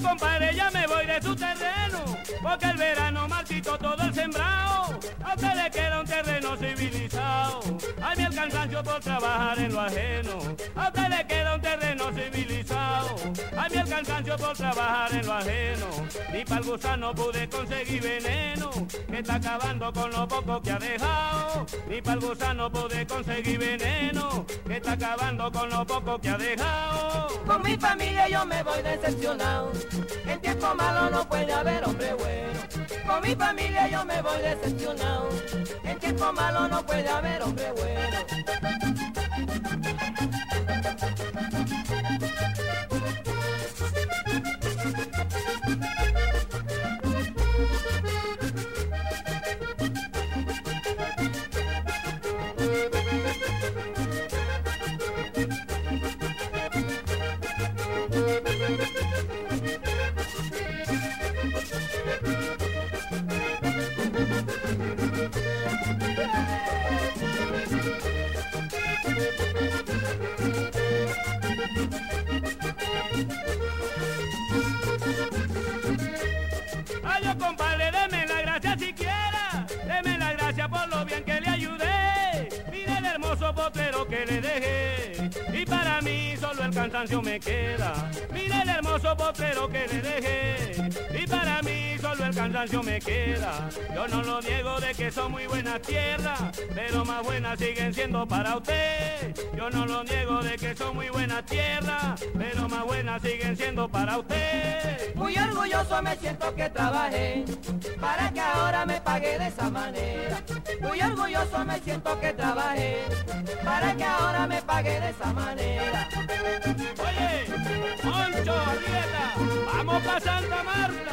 Compadre, ya me voy de su terreno, porque el verano marchito todo el sembrado. A usted le queda un terreno civilizado. A mí el cansancio por trabajar en lo ajeno. A usted le queda un terreno civilizado. A mí el cansancio por trabajar en lo ajeno. Ni para el gusano pude conseguir veneno, que está acabando con lo poco que ha dejado. Ni para el gusano pude conseguir veneno, acabando con lo poco que ha dejado. Con mi familia yo me voy decepcionado. En tiempo malo no puede haber hombre bueno. Con mi familia yo me voy decepcionado. En tiempo malo no puede haber hombre bueno. Que le dejé y para mí solo el cansancio me queda. Mira el hermoso potrero que le dejé y para mí solo el cansancio me queda. Yo no lo niego de que son muy buenas tierras, pero más buenas siguen siendo para usted. Yo no lo niego de que son muy buenas tierras, pero más buenas siguen siendo para usted. Muy orgulloso orgulloso me siento que trabajé para que ahora me pague de esa manera. Muy orgulloso me siento que trabajé para que ahora me pague de esa manera. Oye, Poncho Arrieta, vamos para Santa Marta.